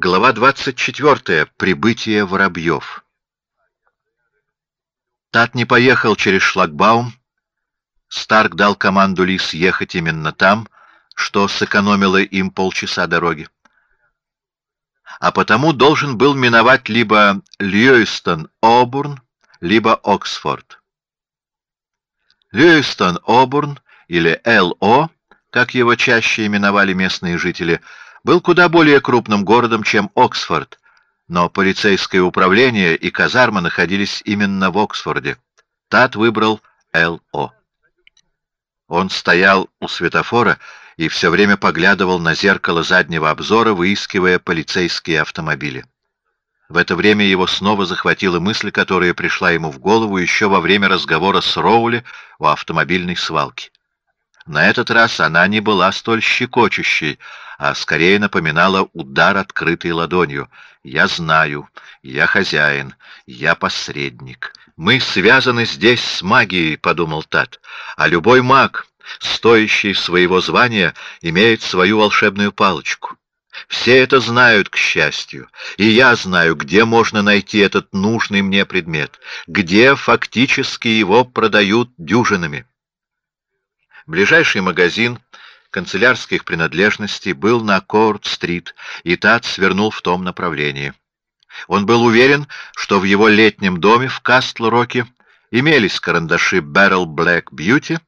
Глава 24. Прибытие воробьев. Тат не поехал через шлагбаум. Старк дал команду Ли съехать именно там, что сэкономило им полчаса дороги. А потому должен был миновать либо Льюистон-Обурн, либо Оксфорд. Льюистон-Обурн или ЛО, как его чаще именовали местные жители, — был куда более крупным городом, чем Оксфорд, но полицейское управление и казармы находились именно в Оксфорде. Тат выбрал Л.О. Он стоял у светофора и все время поглядывал на зеркало заднего обзора, выискивая полицейские автомобили. В это время его снова захватила мысль, которая пришла ему в голову еще во время разговора с Роули у автомобильной свалки. На этот раз она не была столь щекочущей, а скорее напоминала удар открытой ладонью. «Я знаю, я хозяин, я посредник. Мы связаны здесь с магией», — подумал Тат. «А любой маг, стоящий своего звания, имеет свою волшебную палочку. Все это знают, к счастью, и я знаю, где можно найти этот нужный мне предмет, где фактически его продают дюжинами. Ближайший магазин канцелярских принадлежностей был на Корт-стрит, и Тат свернул в том направлении. Он был уверен, что в его летнем доме в Кастл-Роке имелись карандаши Barrel Black Beauty,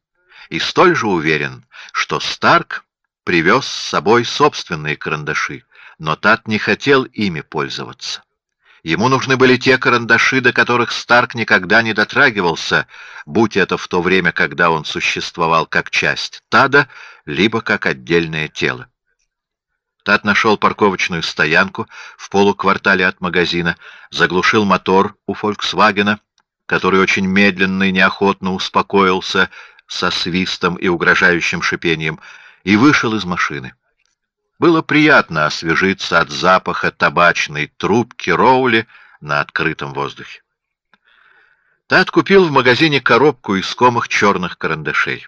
и столь же уверен, что Старк привез с собой собственные карандаши, но Тат не хотел ими пользоваться. Ему нужны были те карандаши, до которых Старк никогда не дотрагивался, будь это в то время, когда он существовал как часть Тада, либо как отдельное тело. Тад нашел парковочную стоянку в полуквартале от магазина, заглушил мотор у «Фольксвагена», который очень медленно и неохотно успокоился со свистом и угрожающим шипением, и вышел из машины. Было приятно освежиться от запаха табачной трубки Роули на открытом воздухе. Тат купил в магазине коробку из комых черных карандашей.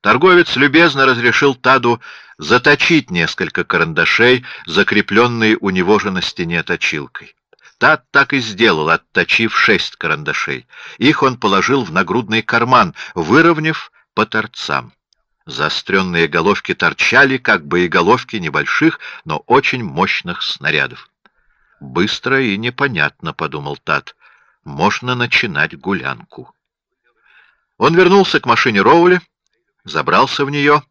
Торговец любезно разрешил Таду заточить несколько карандашей, закрепленные у него же на стене точилкой. Тад так и сделал, отточив шесть карандашей. Их он положил в нагрудный карман, выровняв по торцам. Заостренные головки торчали, как бы и головки небольших, но очень мощных снарядов. «Быстро и непонятно», — подумал Тат. «Можно начинать гулянку». Он вернулся к машине Роули, забрался в нее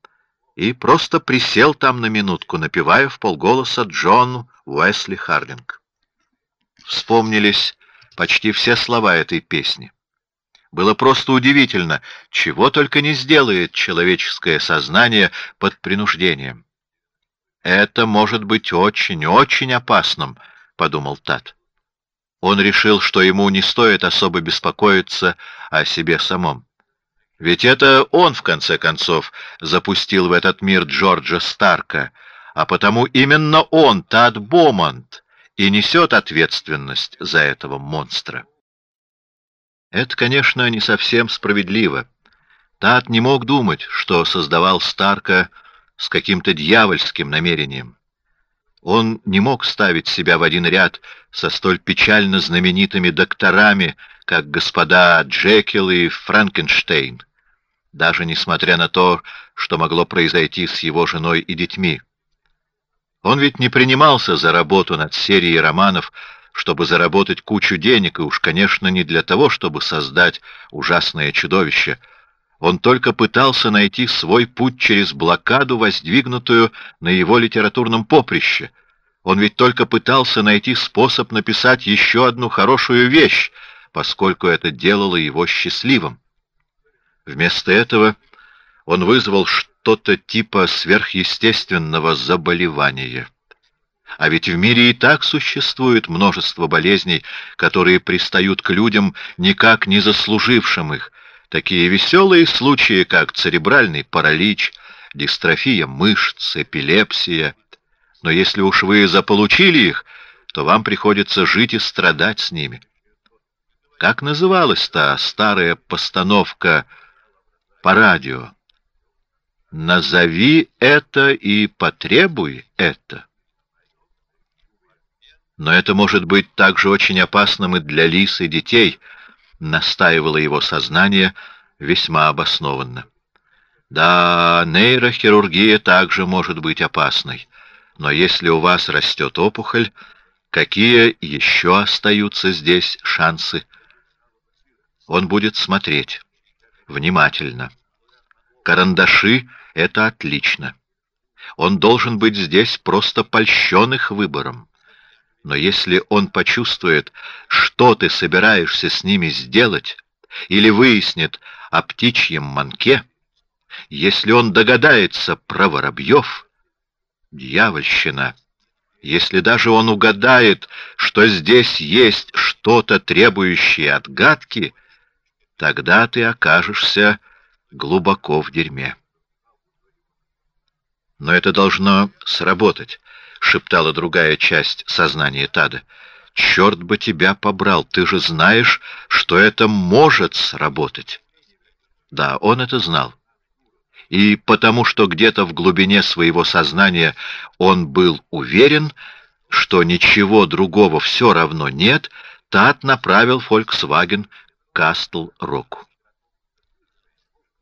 и просто присел там на минутку, напевая в полголоса Джон Уэсли Хардинг. Вспомнились почти все слова этой песни. Было просто удивительно, чего только не сделает человеческое сознание под принуждением. «Это может быть очень-очень опасным», — подумал Тат. Он решил, что ему не стоит особо беспокоиться о себе самом. Ведь это он, в конце концов, запустил в этот мир Джорджа Старка, а потому именно он, Тат Бомонт, и несет ответственность за этого монстра. Это, конечно, не совсем справедливо. Тат не мог думать, что создавал Старка с каким-то дьявольским намерением. Он не мог ставить себя в один ряд со столь печально знаменитыми докторами, как господа Джекил и Франкенштейн, даже несмотря на то, что могло произойти с его женой и детьми. Он ведь не принимался за работу над серией романов, чтобы заработать кучу денег, и уж, конечно, не для того, чтобы создать ужасное чудовище. Он только пытался найти свой путь через блокаду, воздвигнутую на его литературном поприще. Он ведь только пытался найти способ написать еще одну хорошую вещь, поскольку это делало его счастливым. Вместо этого он вызвал что-то типа сверхъестественного заболевания. А ведь в мире и так существует множество болезней, которые пристают к людям, никак не заслужившим их. Такие веселые случаи, как церебральный паралич, дистрофия мышц, эпилепсия. Но если уж вы заполучили их, то вам приходится жить и страдать с ними. Как называлась та старая постановка по радио? «Назови это и потребуй это». Но это может быть также очень опасным и для лис и детей, настаивало его сознание весьма обоснованно. Да, нейрохирургия также может быть опасной, но если у вас растет опухоль, какие еще остаются здесь шансы? Он будет смотреть внимательно. Карандаши — это отлично. Он должен быть здесь просто польщен выбором. Но если он почувствует, что ты собираешься с ними сделать, или выяснит о птичьем манке, если он догадается про воробьев, дьявольщина, если даже он угадает, что здесь есть что-то требующее отгадки, тогда ты окажешься глубоко в дерьме. Но это должно сработать, шептала другая часть сознания Тада. Черт бы тебя побрал, ты же знаешь, что это может сработать. Да, он это знал. И потому что где-то в глубине своего сознания он был уверен, что ничего другого все равно нет, Тад направил Volkswagen к Кастл-Року.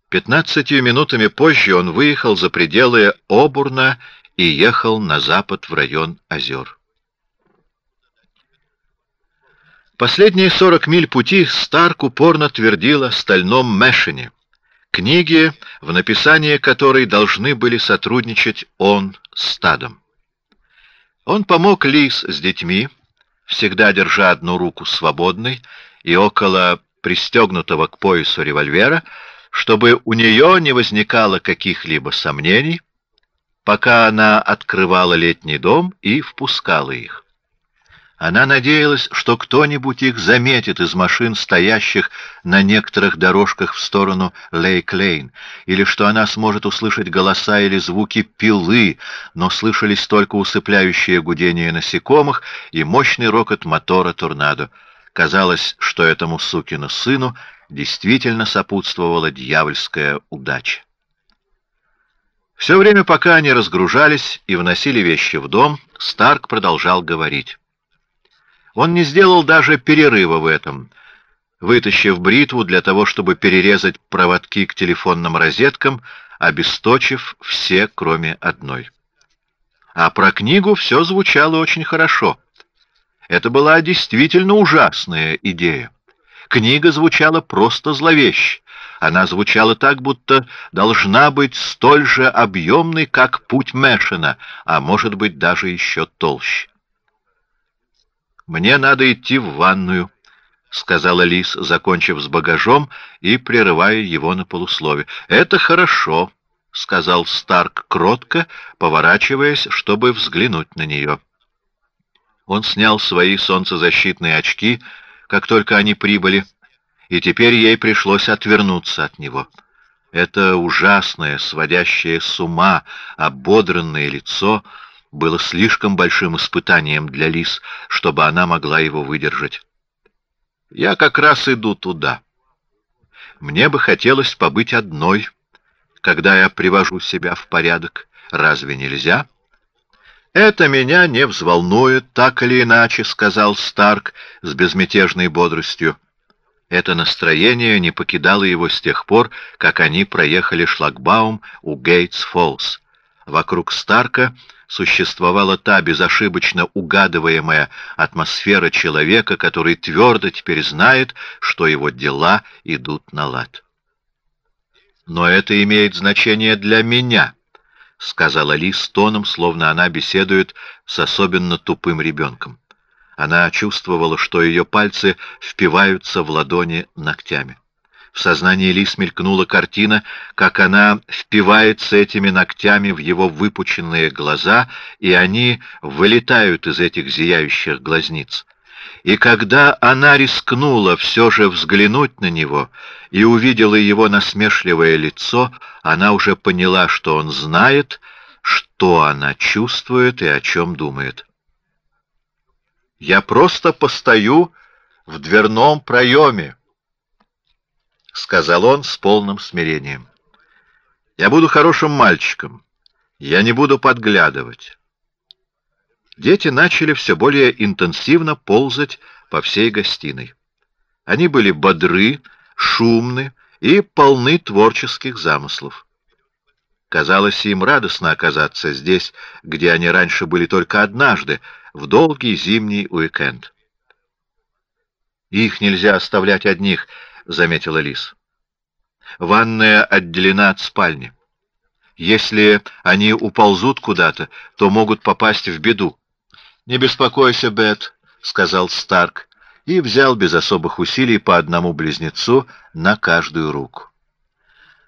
Пятнадцатью минутами позже он выехал за пределы Обурна и ехал на запад в район озер. Последние сорок миль пути Старк упорно твердил о стальном Мэшине, книге, в написании которой должны были сотрудничать он с стадом. Он помог Лис с детьми, всегда держа одну руку свободной и около пристегнутого к поясу револьвера, чтобы у нее не возникало каких-либо сомнений, пока она открывала летний дом и впускала их. Она надеялась, что кто-нибудь их заметит из машин, стоящих на некоторых дорожках в сторону Лейк-Лейн, или что она сможет услышать голоса или звуки пилы, но слышались только усыпляющее гудение насекомых и мощный рокот мотора торнадо. Казалось, что этому сукину сыну действительно сопутствовала дьявольская удача. Все время, пока они разгружались и вносили вещи в дом, Старк продолжал говорить. Он не сделал даже перерыва в этом, вытащив бритву для того, чтобы перерезать проводки к телефонным розеткам, обесточив все, кроме одной. А про книгу все звучало очень хорошо. Это была действительно ужасная идея. Книга звучала просто зловеще. Она звучала так, будто должна быть столь же объемной, как путь Мэшина, а может быть даже еще толще. «Мне надо идти в ванную», — сказала Лис, закончив с багажом и прерывая его на полуслове. «Это хорошо», — сказал Старк кротко, поворачиваясь, чтобы взглянуть на нее. Он снял свои солнцезащитные очки, как только они прибыли, и теперь ей пришлось отвернуться от него. Это ужасное, сводящее с ума, ободранное лицо было слишком большим испытанием для Лис, чтобы она могла его выдержать. «Я как раз иду туда. Мне бы хотелось побыть одной, когда я привожу себя в порядок. Разве нельзя?» «Это меня не взволнует, так или иначе», — сказал Старк с безмятежной бодростью. Это настроение не покидало его с тех пор, как они проехали шлагбаум у Гейтс-Фоллс. Вокруг Старка существовала та безошибочно угадываемая атмосфера человека, который твердо теперь знает, что его дела идут на лад. «Но это имеет значение для меня», — сказала Ли с тоном, словно она беседует с особенно тупым ребенком. Она чувствовала, что ее пальцы впиваются в ладони ногтями. В сознании Ли смелькнула картина, как она впивается этими ногтями в его выпученные глаза, и они вылетают из этих зияющих глазниц. И когда она рискнула все же взглянуть на него и увидела его насмешливое лицо, она уже поняла, что он знает, что она чувствует и о чем думает. Я просто постою в дверном проеме, — сказал он с полным смирением. Я буду хорошим мальчиком. Я не буду подглядывать. дети начали все более интенсивно ползать по всей гостиной. Они были бодры, шумны и полны творческих замыслов. Казалось им радостно оказаться здесь, где они раньше были только однажды, в долгий зимний уикенд. «Их нельзя оставлять одних», — заметила Лис. «Ванная отделена от спальни. Если они уползут куда-то, то могут попасть в беду». «Не беспокойся, Бет», — сказал Старк, и взял без особых усилий по одному близнецу на каждую руку.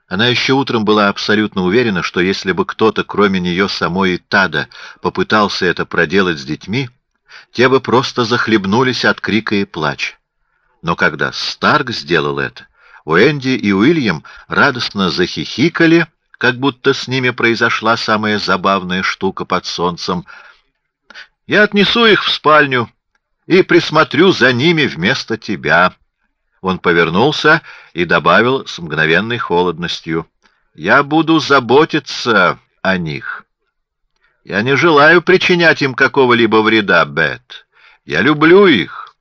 Она еще утром была абсолютно уверена, что если бы кто-то, кроме нее самой и Тада, попытался это проделать с детьми, те бы просто захлебнулись от крика и плача. Но когда Старк сделал это, Уэнди и Уильям радостно захихикали, как будто с ними произошла самая забавная штука под солнцем. «Я отнесу их в спальню и присмотрю за ними вместо тебя», он повернулся и добавил с мгновенной холодностью. «Я буду заботиться о них. Я не желаю причинять им какого-либо вреда, Бет. Я люблю их.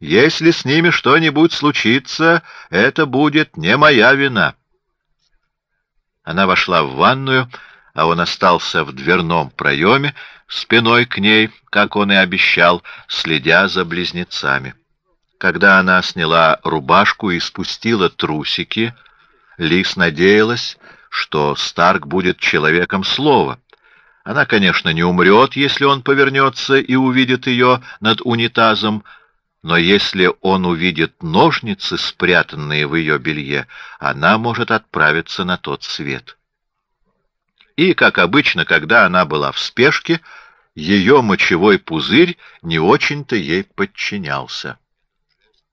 Если с ними что-нибудь случится, это будет не моя вина». Она вошла в ванную, а он остался в дверном проеме, спиной к ней, как он и обещал, следя за близнецами. Когда она сняла рубашку и спустила трусики, Лис надеялась, что Старк будет человеком слова. Она, конечно, не умрет, если он повернется и увидит ее над унитазом, но если он увидит ножницы, спрятанные в ее белье, она может отправиться на тот свет. И, как обычно, когда она была в спешке, ее мочевой пузырь не очень-то ей подчинялся.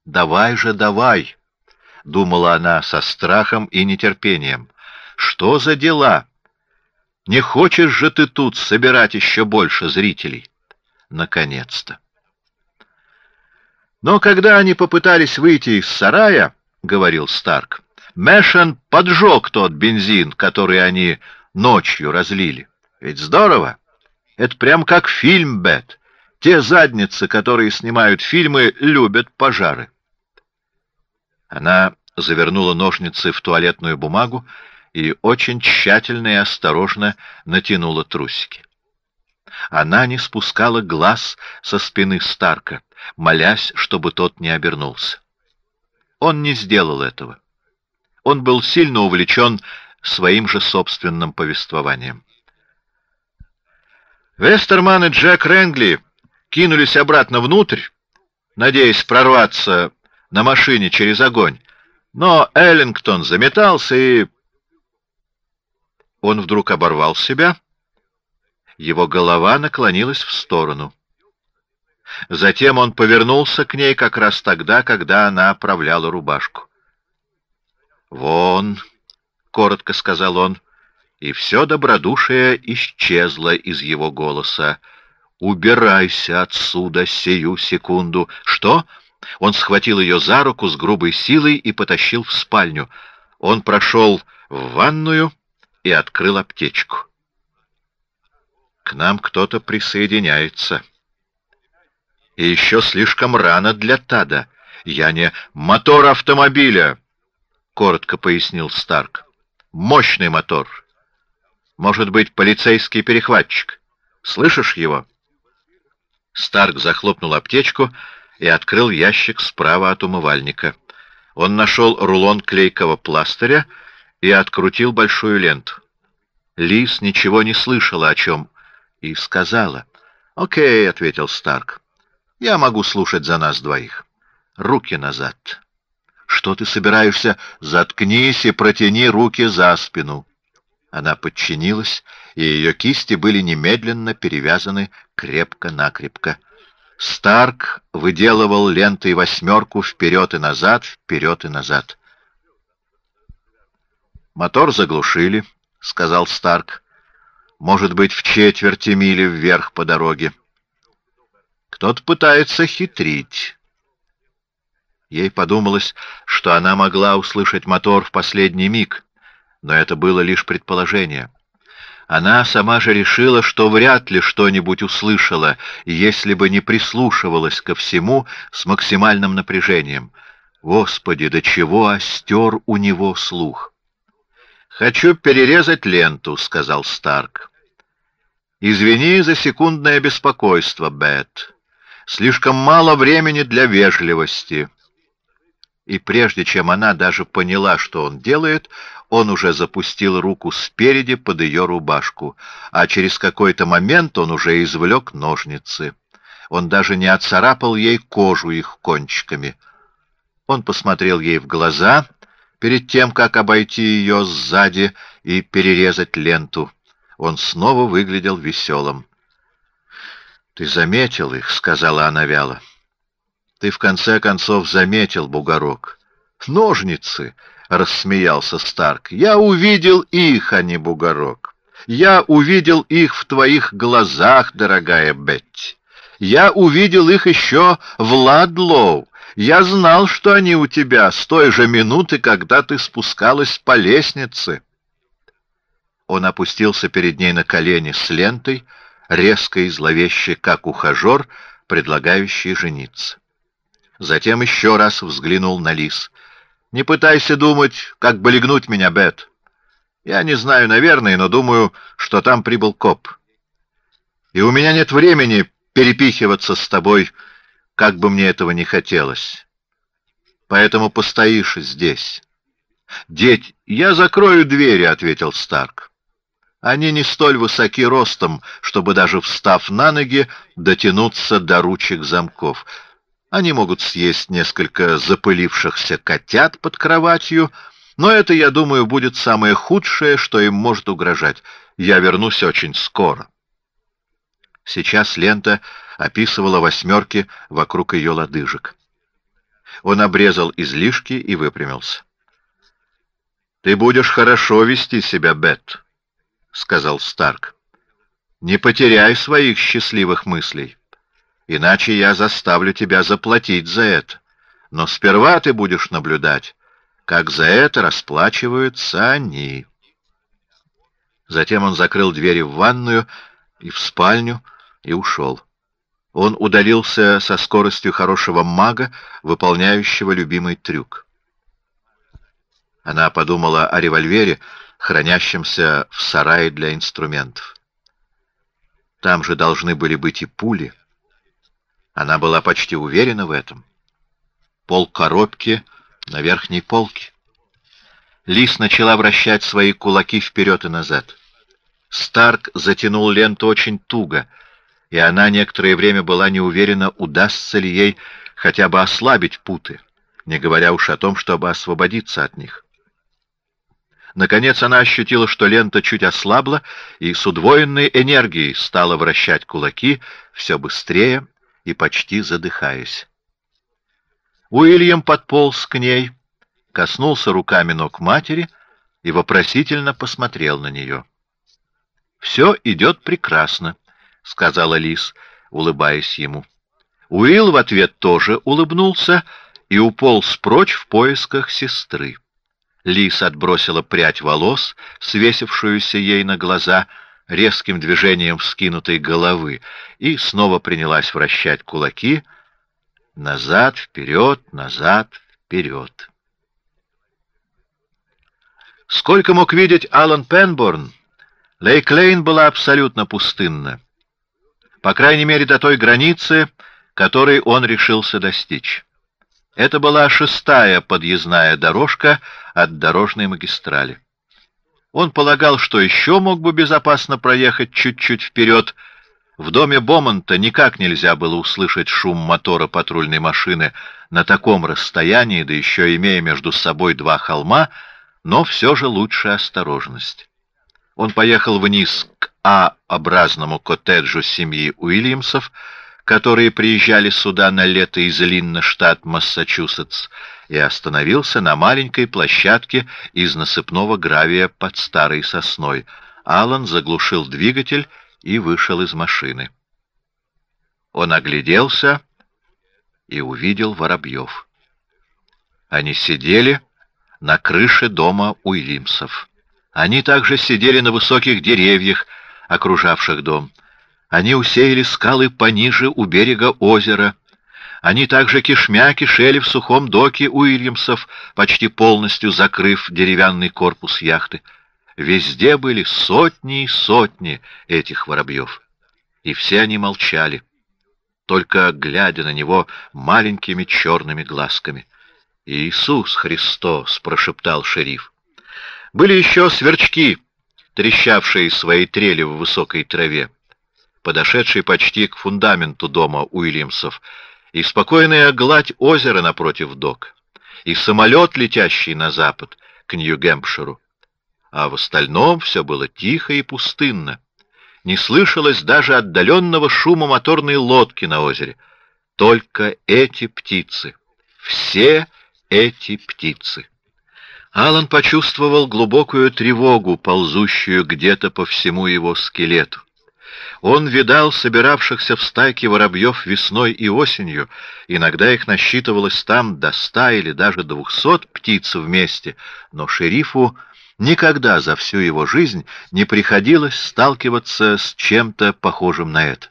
«Давай же, давай!» — думала она со страхом и нетерпением. «Что за дела? Не хочешь же ты тут собирать еще больше зрителей?» Наконец-то! Но когда они попытались выйти из сарая, — говорил Старк, — Мэшен поджег тот бензин, который они ночью разлили. Ведь здорово! Это прям как фильм, Бет. Те задницы, которые снимают фильмы, любят пожары. Она завернула ножницы в туалетную бумагу и очень тщательно и осторожно натянула трусики. Она не спускала глаз со спины Старка, молясь, чтобы тот не обернулся. Он не сделал этого. Он был сильно увлечен своим же собственным повествованием. Вестерман и Джек Рэнгли кинулись обратно внутрь, надеясь прорваться на машине через огонь, но Эллингтон заметался и... Он вдруг оборвал себя. Его голова наклонилась в сторону. Затем он повернулся к ней как раз тогда, когда она оправляла рубашку. «Вон», — коротко сказал он, — и все добродушие исчезло из его голоса. «Убирайся отсюда сию секунду!» «Что?» Он схватил ее за руку с грубой силой и потащил в спальню. Он прошел в ванную и открыл аптечку. «К нам кто-то присоединяется. И еще слишком рано для Тада. Я не мотор автомобиля!» — коротко пояснил Старк. «Мощный мотор. Может быть, полицейский перехватчик. Слышишь его?» Старк захлопнул аптечку и открыл ящик справа от умывальника. Он нашел рулон клейкого пластыря и открутил большую ленту. Лис ничего не слышала о чем и сказала. «Окей», — ответил Старк, — «я могу слушать за нас двоих. Руки назад». «Что ты собираешься? Заткнись и протяни руки за спину». Она подчинилась, и ее кисти были немедленно перевязаны крепко-накрепко. Старк выделывал лентой восьмерку вперед и назад, вперед и назад. «Мотор заглушили», — сказал Старк. «Может быть, в четверти мили вверх по дороге. Кто-то пытается хитрить». Ей подумалось, что она могла услышать мотор в последний миг, но это было лишь предположение. Она сама же решила, что вряд ли что-нибудь услышала, если бы не прислушивалась ко всему с максимальным напряжением. Господи, до чего остер у него слух! «Хочу перерезать ленту», — сказал Старк. «Извини за секундное беспокойство, Бет. Слишком мало времени для вежливости». И прежде чем она даже поняла, что он делает, он уже запустил руку спереди под ее рубашку, а через какой-то момент он уже извлек ножницы. Он даже не отцарапал ей кожу их кончиками. Он посмотрел ей в глаза перед тем, как обойти ее сзади и перерезать ленту. Он снова выглядел веселым. «Ты заметил их», — сказала она вяло. «Ты в конце концов заметил бугорок. Ножницы!» — рассмеялся Старк. «Я увидел их, а не бугорок. Я увидел их в твоих глазах, дорогая Бетти. Я увидел их еще в Ладлоу. Я знал, что они у тебя с той же минуты, когда ты спускалась по лестнице». Он опустился перед ней на колени с лентой, резко и зловеще, как ухажер, предлагающий жениться. Затем еще раз взглянул на лис. Не пытайся думать, как бы легнуть меня, Бет. Я не знаю, наверное, но думаю, что там прибыл коп. И у меня нет времени перепихиваться с тобой, как бы мне этого не хотелось. Поэтому постоишь здесь. «Деть, я закрою двери», — ответил Старк. Они не столь высоки ростом, чтобы даже встав на ноги, дотянуться до ручек замков. Они могут съесть несколько запылившихся котят под кроватью, но это, я думаю, будет самое худшее, что им может угрожать. Я вернусь очень скоро. Сейчас лента описывала восьмерки вокруг ее лодыжек. Он обрезал излишки и выпрямился. «Ты будешь хорошо вести себя, Бет», — сказал Старк. «Не потеряй своих счастливых мыслей» иначе я заставлю тебя заплатить за это. Но сперва ты будешь наблюдать, как за это расплачиваются они. Затем он закрыл двери в ванную и в спальню и ушел. Он удалился со скоростью хорошего мага, выполняющего любимый трюк. Она подумала о револьвере, хранящемся в сарае для инструментов. Там же должны были быть и пули — она была почти уверена в этом. Пол коробки на верхней полке. Лис начала вращать свои кулаки вперед и назад. Старк затянул ленту очень туго, и она некоторое время была не уверена, удастся ли ей хотя бы ослабить путы, не говоря уж о том, чтобы освободиться от них. Наконец она ощутила, что лента чуть ослабла, и с удвоенной энергией стала вращать кулаки все быстрее и почти задыхаясь. Уильям подполз к ней, коснулся руками ног матери и вопросительно посмотрел на нее. «Все идет прекрасно», — сказала Лис, улыбаясь ему. Уилл в ответ тоже улыбнулся и уполз прочь в поисках сестры. Лис отбросила прядь волос, свесившуюся ей на глаза, — резким движением вскинутой головы и снова принялась вращать кулаки назад, вперед, назад, вперед. Сколько мог видеть Алан Пенборн, Лейк-Лейн была абсолютно пустынна. По крайней мере, до той границы, которой он решился достичь. Это была шестая подъездная дорожка от дорожной магистрали. Он полагал, что еще мог бы безопасно проехать чуть-чуть вперед. В доме Бомонта никак нельзя было услышать шум мотора патрульной машины на таком расстоянии, да еще имея между собой два холма, но все же лучше осторожность. Он поехал вниз к А-образному коттеджу семьи Уильямсов, которые приезжали сюда на лето из Линна, штат Массачусетс, и остановился на маленькой площадке из насыпного гравия под старой сосной. Алан заглушил двигатель и вышел из машины. Он огляделся и увидел воробьев. Они сидели на крыше дома Уильямсов. Они также сидели на высоких деревьях, окружавших дом. Они усеяли скалы пониже у берега озера. Они также кишмя кишели в сухом доке Уильямсов, почти полностью закрыв деревянный корпус яхты. Везде были сотни и сотни этих воробьев. И все они молчали, только глядя на него маленькими черными глазками. «Иисус Христос!» — прошептал шериф. Были еще сверчки, трещавшие свои трели в высокой траве, подошедшие почти к фундаменту дома Уильямсов, и спокойная гладь озера напротив док, и самолет, летящий на запад, к Нью-Гэмпширу. А в остальном все было тихо и пустынно. Не слышалось даже отдаленного шума моторной лодки на озере. Только эти птицы. Все эти птицы. Алан почувствовал глубокую тревогу, ползущую где-то по всему его скелету. Он видал собиравшихся в стайке воробьев весной и осенью, иногда их насчитывалось там до ста или даже двухсот птиц вместе, но шерифу никогда за всю его жизнь не приходилось сталкиваться с чем-то похожим на это.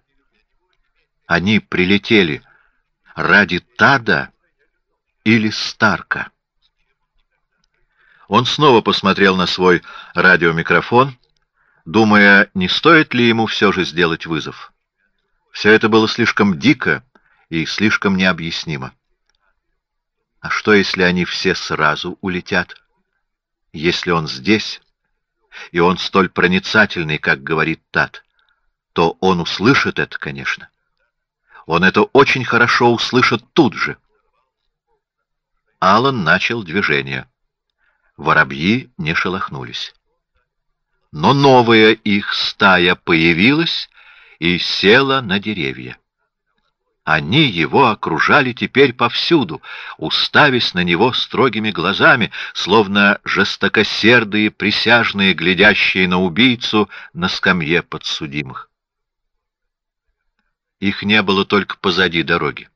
Они прилетели ради Тада или Старка. Он снова посмотрел на свой радиомикрофон, думая, не стоит ли ему все же сделать вызов. Все это было слишком дико и слишком необъяснимо. А что, если они все сразу улетят? Если он здесь, и он столь проницательный, как говорит Тат, то он услышит это, конечно. Он это очень хорошо услышит тут же. Алан начал движение. Воробьи не шелохнулись. Но новая их стая появилась и села на деревья. Они его окружали теперь повсюду, уставясь на него строгими глазами, словно жестокосердые присяжные, глядящие на убийцу на скамье подсудимых. Их не было только позади дороги.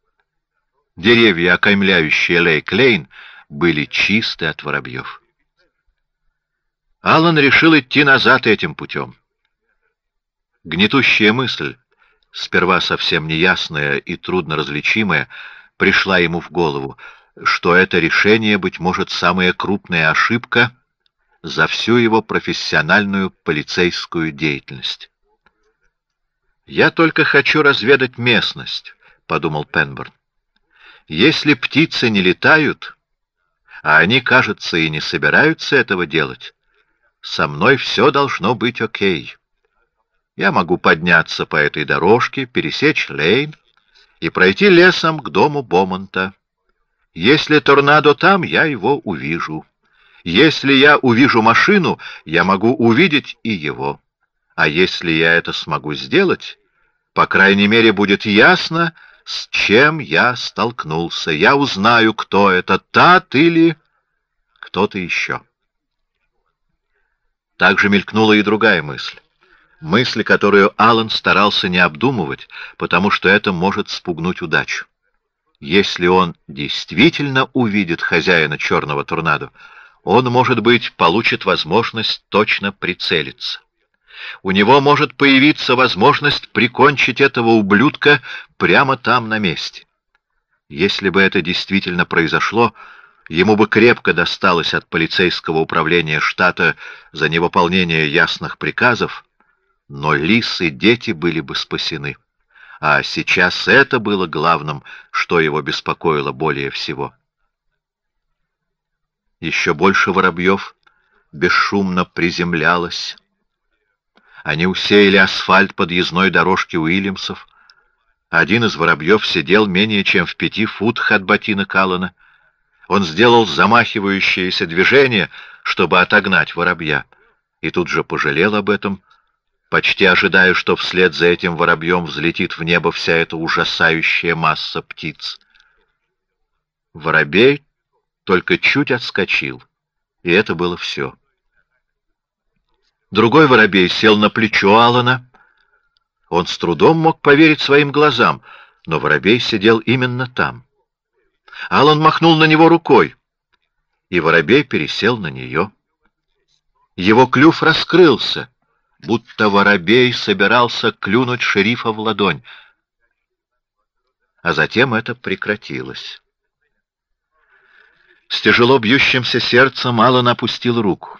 Деревья, окаймляющие Лейк-Лейн, были чисты от воробьев. Аллан решил идти назад этим путем. Гнетущая мысль, сперва совсем неясная и трудно различимая, пришла ему в голову, что это решение, быть может, самая крупная ошибка за всю его профессиональную полицейскую деятельность. «Я только хочу разведать местность», — подумал Пенберн. «Если птицы не летают, а они, кажется, и не собираются этого делать, со мной все должно быть окей. Я могу подняться по этой дорожке, пересечь лейн и пройти лесом к дому Бомонта. Если торнадо там, я его увижу. Если я увижу машину, я могу увидеть и его. А если я это смогу сделать, по крайней мере, будет ясно, с чем я столкнулся. Я узнаю, кто это, Тат или кто-то еще. Также мелькнула и другая мысль. Мысль, которую Аллан старался не обдумывать, потому что это может спугнуть удачу. Если он действительно увидит хозяина черного торнадо, он, может быть, получит возможность точно прицелиться. У него может появиться возможность прикончить этого ублюдка прямо там на месте. Если бы это действительно произошло, Ему бы крепко досталось от полицейского управления штата за невыполнение ясных приказов, но Лис и дети были бы спасены. А сейчас это было главным, что его беспокоило более всего. Еще больше воробьев бесшумно приземлялось. Они усеяли асфальт подъездной дорожки Уильямсов. Один из воробьев сидел менее чем в пяти футах от ботинок Аллана — он сделал замахивающееся движение, чтобы отогнать воробья, и тут же пожалел об этом, почти ожидая, что вслед за этим воробьем взлетит в небо вся эта ужасающая масса птиц. Воробей только чуть отскочил, и это было все. Другой воробей сел на плечо Алана. Он с трудом мог поверить своим глазам, но воробей сидел именно там. Алан махнул на него рукой, и воробей пересел на нее. Его клюв раскрылся, будто воробей собирался клюнуть шерифа в ладонь. А затем это прекратилось. С тяжело бьющимся сердцем Аллан опустил руку.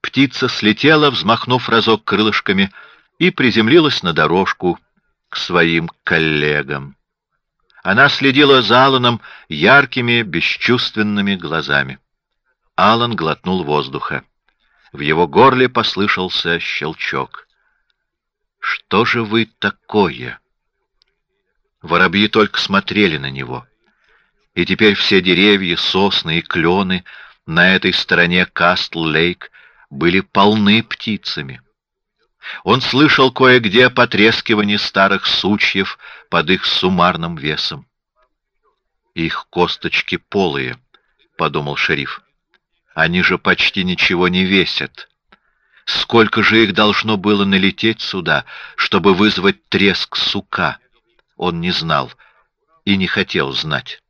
Птица слетела, взмахнув разок крылышками, и приземлилась на дорожку к своим коллегам. Она следила за Алланом яркими, бесчувственными глазами. Аллан глотнул воздуха. В его горле послышался щелчок. «Что же вы такое?» Воробьи только смотрели на него. И теперь все деревья, сосны и клены на этой стороне Кастл-Лейк были полны птицами. Он слышал кое-где потрескивание старых сучьев под их суммарным весом. «Их косточки полые», — подумал шериф. «Они же почти ничего не весят. Сколько же их должно было налететь сюда, чтобы вызвать треск сука?» Он не знал и не хотел знать.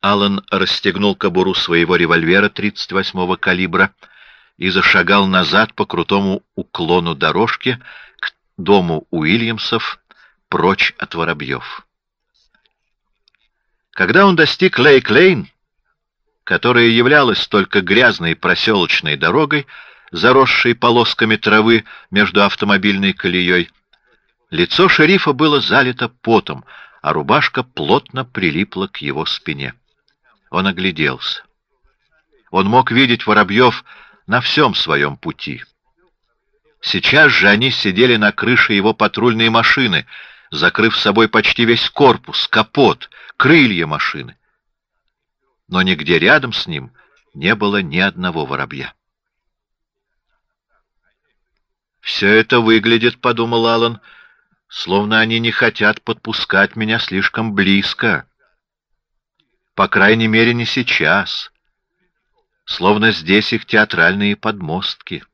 Аллан расстегнул кобуру своего револьвера 38-го калибра и зашагал назад по крутому уклону дорожки дому Уильямсов, прочь от воробьев. Когда он достиг Лейк-Лейн, которая являлась только грязной проселочной дорогой, заросшей полосками травы между автомобильной колеей, лицо шерифа было залито потом, а рубашка плотно прилипла к его спине. Он огляделся. Он мог видеть воробьев на всем своем пути. Сейчас же они сидели на крыше его патрульной машины, закрыв собой почти весь корпус, капот, крылья машины. Но нигде рядом с ним не было ни одного воробья. «Все это выглядит, — подумал Аллан, — словно они не хотят подпускать меня слишком близко. По крайней мере, не сейчас. Словно здесь их театральные подмостки.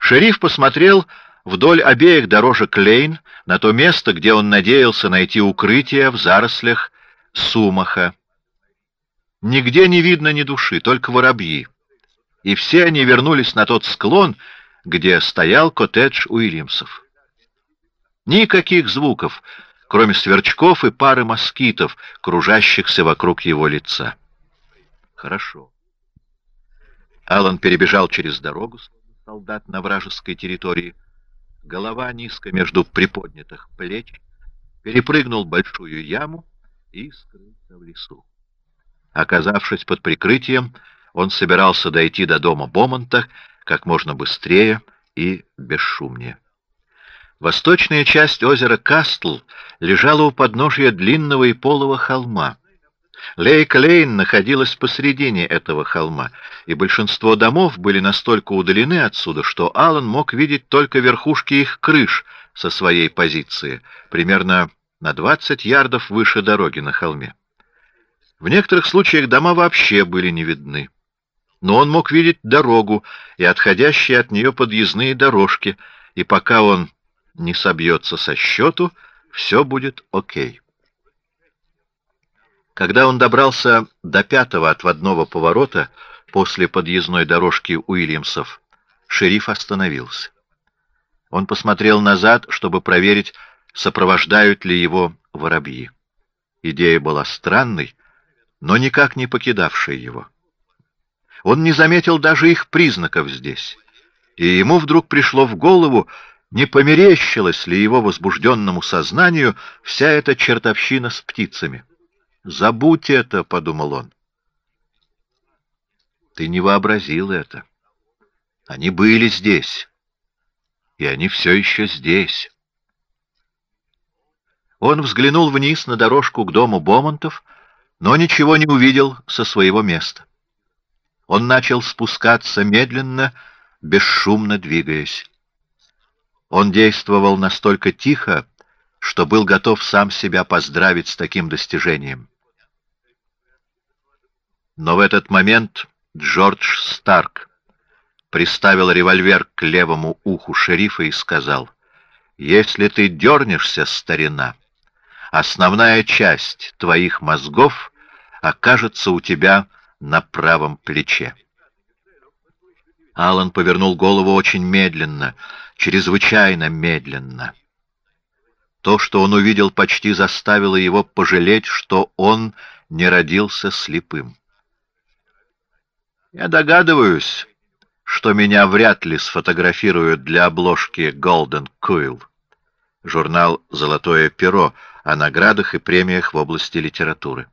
Шериф посмотрел вдоль обеих дорожек Лейн на то место, где он надеялся найти укрытие в зарослях Сумаха. Нигде не видно ни души, только воробьи. И все они вернулись на тот склон, где стоял коттедж Уильямсов. Никаких звуков, кроме сверчков и пары москитов, кружащихся вокруг его лица. Хорошо. Алан перебежал через дорогу, солдат на вражеской территории. Голова низко между приподнятых плеч, перепрыгнул большую яму и скрылся в лесу. Оказавшись под прикрытием, он собирался дойти до дома Бомонта как можно быстрее и бесшумнее. Восточная часть озера Кастл лежала у подножия длинного и полого холма. Лейк-Лейн находилась посредине этого холма, и большинство домов были настолько удалены отсюда, что Аллан мог видеть только верхушки их крыш со своей позиции, примерно на 20 ярдов выше дороги на холме. В некоторых случаях дома вообще были не видны. Но он мог видеть дорогу и отходящие от нее подъездные дорожки, и пока он не собьется со счету, все будет окей. Когда он добрался до пятого отводного поворота после подъездной дорожки Уильямсов, шериф остановился. Он посмотрел назад, чтобы проверить, сопровождают ли его воробьи. Идея была странной, но никак не покидавшей его. Он не заметил даже их признаков здесь, и ему вдруг пришло в голову, не померещилась ли его возбужденному сознанию вся эта чертовщина с птицами. «Забудь это», — подумал он. «Ты не вообразил это. Они были здесь, и они все еще здесь». Он взглянул вниз на дорожку к дому Бомонтов, но ничего не увидел со своего места. Он начал спускаться медленно, бесшумно двигаясь. Он действовал настолько тихо, что был готов сам себя поздравить с таким достижением. Но в этот момент Джордж Старк приставил револьвер к левому уху шерифа и сказал, «Если ты дернешься, старина, основная часть твоих мозгов окажется у тебя на правом плече». Алан повернул голову очень медленно, чрезвычайно медленно. То, что он увидел, почти заставило его пожалеть, что он не родился слепым. Я догадываюсь, что меня вряд ли сфотографируют для обложки Golden Quill, журнал «Золотое перо» о наградах и премиях в области литературы.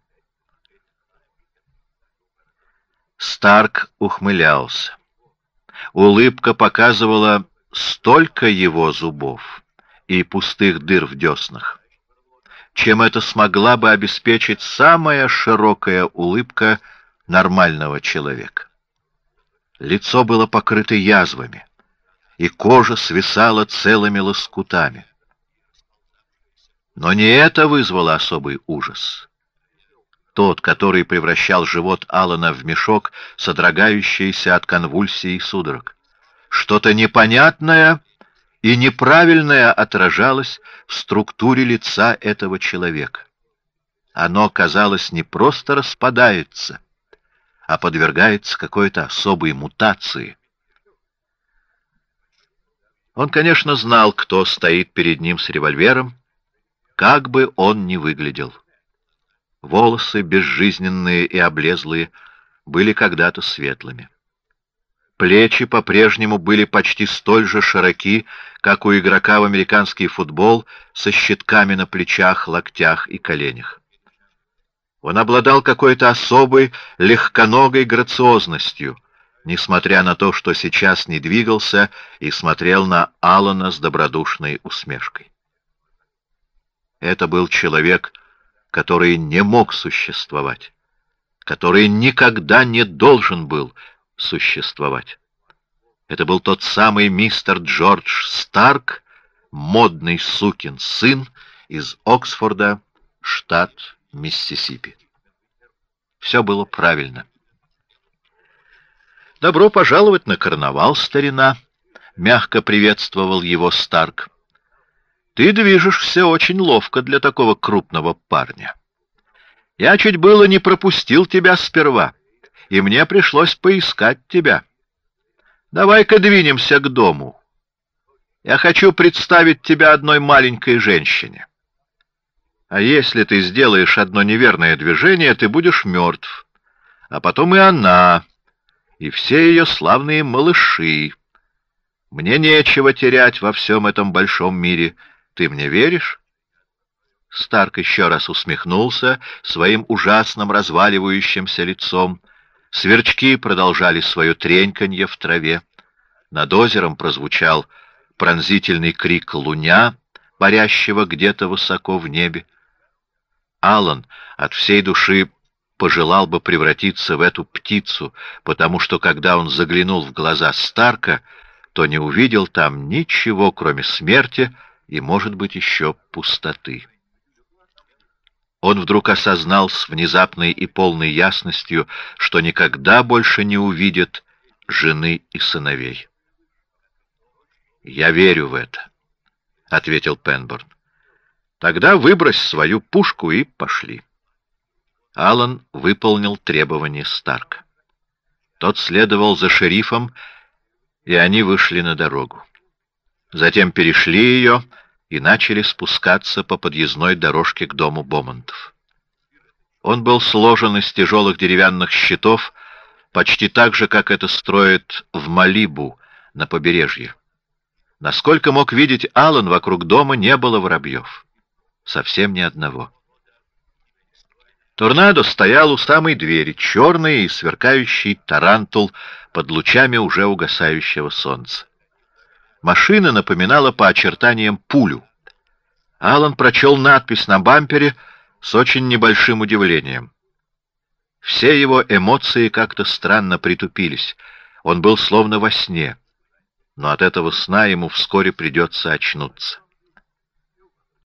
Старк ухмылялся. Улыбка показывала столько его зубов и пустых дыр в деснах, чем это смогла бы обеспечить самая широкая улыбка нормального человека. Лицо было покрыто язвами, и кожа свисала целыми лоскутами. Но не это вызвало особый ужас. Тот, который превращал живот Алана в мешок, содрогающийся от конвульсий и судорог. Что-то непонятное и неправильное отражалось в структуре лица этого человека. Оно, казалось, не просто распадается, а подвергается какой-то особой мутации. Он, конечно, знал, кто стоит перед ним с револьвером, как бы он ни выглядел. Волосы, безжизненные и облезлые, были когда-то светлыми. Плечи по-прежнему были почти столь же широки, как у игрока в американский футбол, со щитками на плечах, локтях и коленях. Он обладал какой-то особой, легконогой грациозностью, несмотря на то, что сейчас не двигался и смотрел на Алана с добродушной усмешкой. Это был человек, который не мог существовать, который никогда не должен был существовать. Это был тот самый мистер Джордж Старк, модный сукин сын из Оксфорда, штат Миссисипи. Все было правильно. «Добро пожаловать на карнавал, старина!» — мягко приветствовал его Старк. «Ты движешься очень ловко для такого крупного парня. Я чуть было не пропустил тебя сперва, и мне пришлось поискать тебя. Давай-ка двинемся к дому. Я хочу представить тебя одной маленькой женщине». А если ты сделаешь одно неверное движение, ты будешь мертв. А потом и она, и все ее славные малыши. Мне нечего терять во всем этом большом мире. Ты мне веришь?» Старк еще раз усмехнулся своим ужасным разваливающимся лицом. Сверчки продолжали свое треньканье в траве. Над озером прозвучал пронзительный крик луня, парящего где-то высоко в небе. Алан от всей души пожелал бы превратиться в эту птицу, потому что когда он заглянул в глаза Старка, то не увидел там ничего, кроме смерти и, может быть, еще пустоты. Он вдруг осознал с внезапной и полной ясностью, что никогда больше не увидит жены и сыновей. «Я верю в это», — ответил Пенборн. Тогда выбрось свою пушку и пошли. Алан выполнил требование Старка. Тот следовал за шерифом, и они вышли на дорогу. Затем перешли ее и начали спускаться по подъездной дорожке к дому Бомонтов. Он был сложен из тяжелых деревянных щитов, почти так же, как это строят в Малибу на побережье. Насколько мог видеть Алан, вокруг дома не было воробьев совсем ни одного. Торнадо стоял у самой двери, черный и сверкающий тарантул под лучами уже угасающего солнца. Машина напоминала по очертаниям пулю. Алан прочел надпись на бампере с очень небольшим удивлением. Все его эмоции как-то странно притупились. Он был словно во сне, но от этого сна ему вскоре придется очнуться.